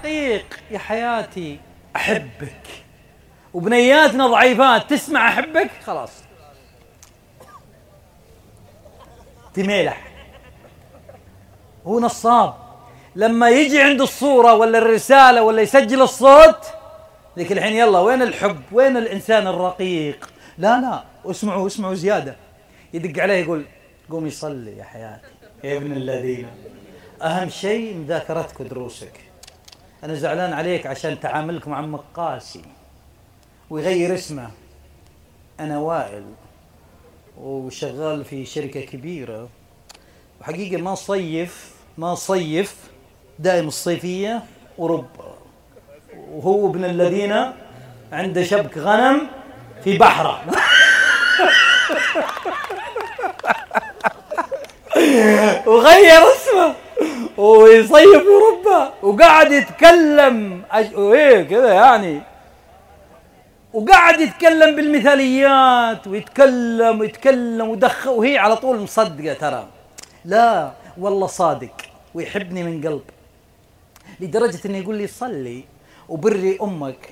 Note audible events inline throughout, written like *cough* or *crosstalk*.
رقيق يا حياتي. أحبك. وبنياتنا ضعيفات تسمع أحبك؟ خلاص. تميلح هو نصاب. لما يجي عند الصورة ولا الرسالة ولا يسجل الصوت ذيك الحين يلا وين الحب؟ وين الإنسان الرقيق؟ لا لا اسمعوا اسمعوا زيادة. يدق عليه يقول قوم يصلي يا حياتي. يا ابن الذين. أهم شيء مذاكرتك ودروسك أنا زعلان عليك عشان تعاملك مع عمك قاسي ويغير اسمه. أنا وائل. وشغال في شركة كبيرة. وحقيقة ما صيف ما صيف. دائم الصيفية أوروبا. وهو ابن الذين عنده شبك غنم في بحره. *laughs* وغير اسمه. ويصيف أوروبا. وقاعد يتكلم. إيه كذا يعني. وقاعد يتكلم بالمثاليات ويتكلم ويتكلم ودخل وهي على طول مصدقة ترى. لا والله صادق ويحبني من قلب. لدرجة إنه يقول لي صلي وبري أمك.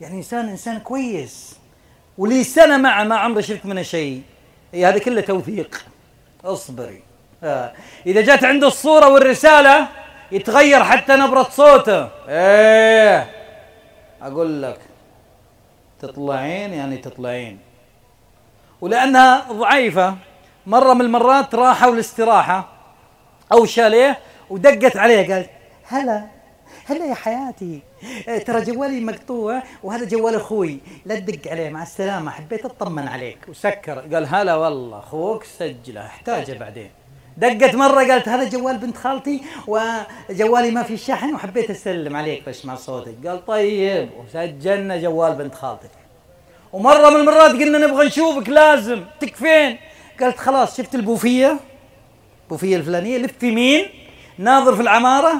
يعني انسان إنسان كويس. ولي سنة معه ما عمره شفت منه شيء. إيه هذا كله توثيق. اصبري. آه. إذا جت عنده الصورة والرسالة يتغير حتى نبرة صوته. إيه. أقول لك تطلعين يعني تطلعين. ولأنها ضعيفة. مرة من المرات راحوا الاستراحه أو شاليه ودقت عليه قالت هلا هلا يا حياتي. إيه، ترى جوالي مقطوع وهذا جوال أخوي. لا تدق عليه مع السلامة حبيت أطمن عليك. وسكر. قال هلا والله أخوك سجله احتاجه بعدين. دقت مرة قالت هذا جوال بنت خالتي وجوالي ما في شحن وحبيت أسلم عليك بسمع صوتك. قال طيب وسجلنا جوال بنت خالتك. ومرة من المرات قلنا نبغى نشوفك لازم. تكفين قالت خلاص شفت البوفيه؟ البوفيه الفلانية. لف يمين ناظر في العمارة.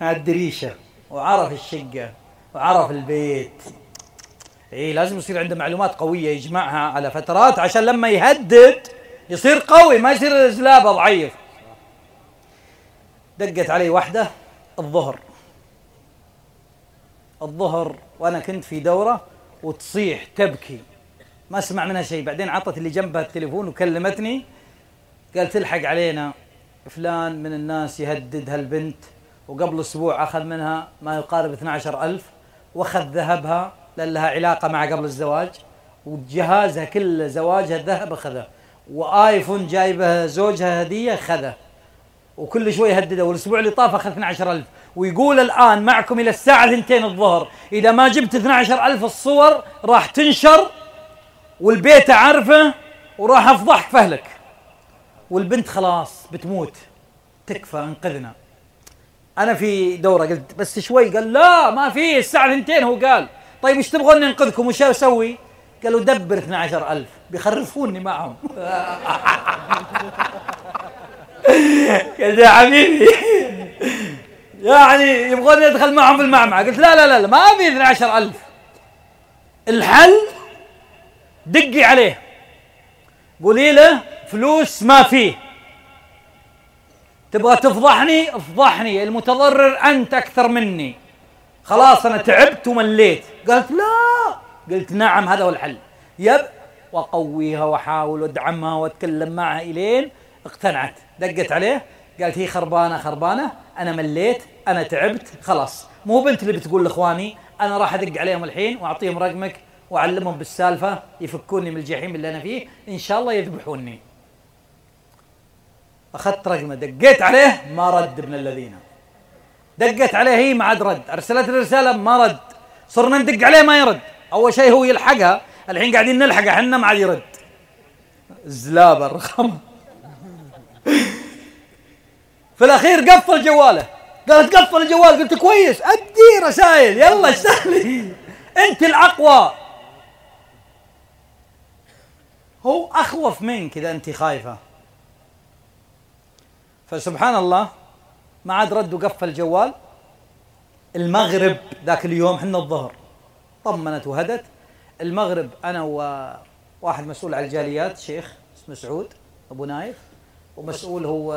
على الدريشه وعرف الشقة. وعرف البيت. اي لازم يصير عنده معلومات قوية يجمعها على فترات عشان لما يهدد يصير قوي ما يصير زلابه ضعيف. دقت علي واحدة الظهر. الظهر وأنا كنت في دورة وتصيح تبكي. ما اسمع منها شيء. بعدين عطت اللي جنبها التليفون وكلمتني. قالت الحق علينا فلان من الناس يهدد هالبنت وقبل أسبوع أخذ منها ما يقارب 12000 وأخذ ذهبها لأن لها علاقة مع قبل الزواج وجهازها كله زواجها الذهب أخذه. وآيفون جايبه زوجها هديه خذه. وكل شوي يهدده والأسبوع اللي طاف أخذ 12000 ويقول الآن معكم إلى الساعة 2 الظهر. إذا ما جبت 12000 الصور راح تنشر والبيت عارفه وراح أفضحك فهلك. والبنت خلاص بتموت. تكفى أنقذنا. أنا في دورة قلت بس شوي قال لا ما في الساعة 2 هو قال. طيب إيش تبغون ننقذكم؟ وش أسوي؟ قالوا دبر 12000 بيخرفوني معهم. *laughs* يا حبيبي يعني يبغون يدخل معهم في المعمعة. قلت لا لا لا, ما في 12000 الحل دقي عليه. قولي له فلوس ما فيه. تبغى تفضحني؟ افضحني. المتضرر أنت أكثر مني. خلاص أنا تعبت ومليت. قالت لا. قلت نعم هذا هو الحل. يب واقويها واحاول وادعمها واتكلم معها إلين اقتنعت. دقت عليه قالت هي خربانة خربانة أنا مليت أنا تعبت خلاص. مو بنت اللي بتقول لإخواني أنا راح أدق عليهم الحين وأعطيهم رقمك وأعلمهم بالسالفة يفكوني من الجحيم اللي أنا فيه إن شاء الله يذبحوني. أخذت رقمه دقيت عليه ما رد ابن الذين. دقت عليه هي ما عاد رد. أرسلت الرساله ما رد. صرنا ندق عليه ما يرد. أول شيء هو يلحقها. الحين قاعدين نلحقه أحنا ما عاد يرد زلابة الرقم في الأخير قفل جواله. قالت قفل الجوال قلت كويس أدي رسائل. يلا اشتغلي أنت الأقوى. هو أخوف منك إذا أنت خايفة. فسبحان الله ما عاد رد وقفل الجوال المغرب ذاك اليوم حنا الظهر. طمنت وهدت. المغرب أنا وواحد مسؤول على الجاليات شيخ اسمه سعود أبو نايف ومسؤول هو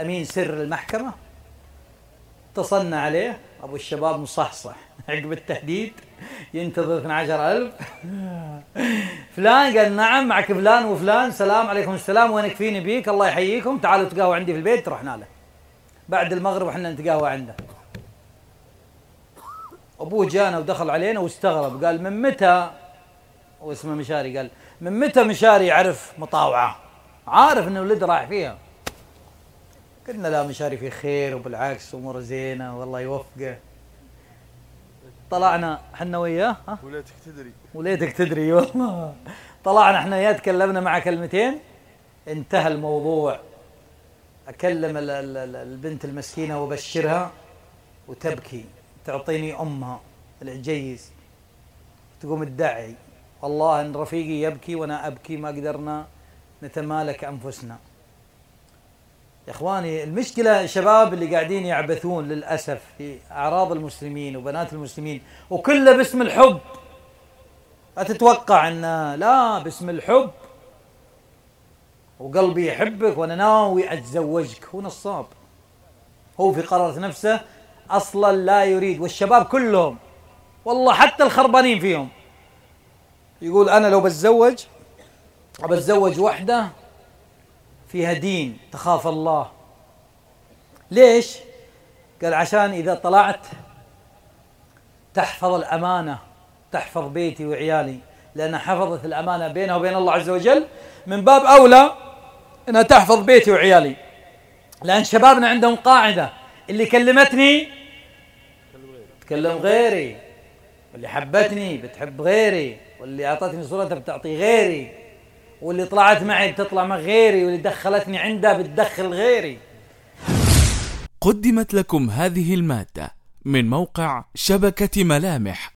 أمين سر المحكمة. اتصلنا عليه أبو الشباب مصحصح *laughs* عقب التهديد ينتظر 12000 *laughs* فلان قال نعم معك فلان وفلان سلام عليكم السلام وينك فيني بيك؟ الله يحييكم. تعالوا تقهوى عندي في البيت رحنا له. بعد المغرب إحنا نتقهوى عنده. أبوه جانا ودخل علينا واستغرب قال من متى؟ واسمه مشاري قال من متى مشاري يعرف مطاوعة؟ عارف ان ولد راح فيها. قلنا لا مشاري في خير وبالعكس أموره زينة والله يوفقه. طلعنا إحنا وياه ها؟ وليتك تدري. وليتك تدري والله. طلعنا إحنا وياه تكلمنا معه كلمتين. انتهى الموضوع. أكلم ال- ال- ال- البنت المسكينة وأبشرها وتبكي. تعطيني أمها العجيز. تقوم تدعي والله إن رفيقي يبكي وأنا أبكي ما قدرنا نتمالك أنفسنا. يا إخواني المشكلة الشباب اللي قاعدين يعبثون للأسف في أعراض المسلمين وبنات المسلمين وكله باسم الحب. اتتوقع إن لا باسم الحب. وقلبي يحبك وأنا ناوي أتزوجك. هو نصاب. هو في قرارة نفسه أصلا لا يريد والشباب كلهم والله حتى الخربانين فيهم. يقول أنا لو بتزوج بتزوج وحدة فيها دين تخاف الله. ليش؟ قال عشان إذا طلعت تحفظ الأمانة تحفظ بيتي وعيالي لانها حفظت الأمانة بينها وبين الله عز وجل من باب أولى إنها تحفظ بيتي وعيالي. لأن شبابنا عندهم قاعدة اللي كلمتني تكلم غيري واللي حبتني بتحب غيري واللي أعطتني صورتها بتعطي غيري واللي طلعت معي بتطلع مع غيري واللي دخلتني عندها بتدخل غيري. قدمت لكم هذه المادة من موقع شبكة ملامح.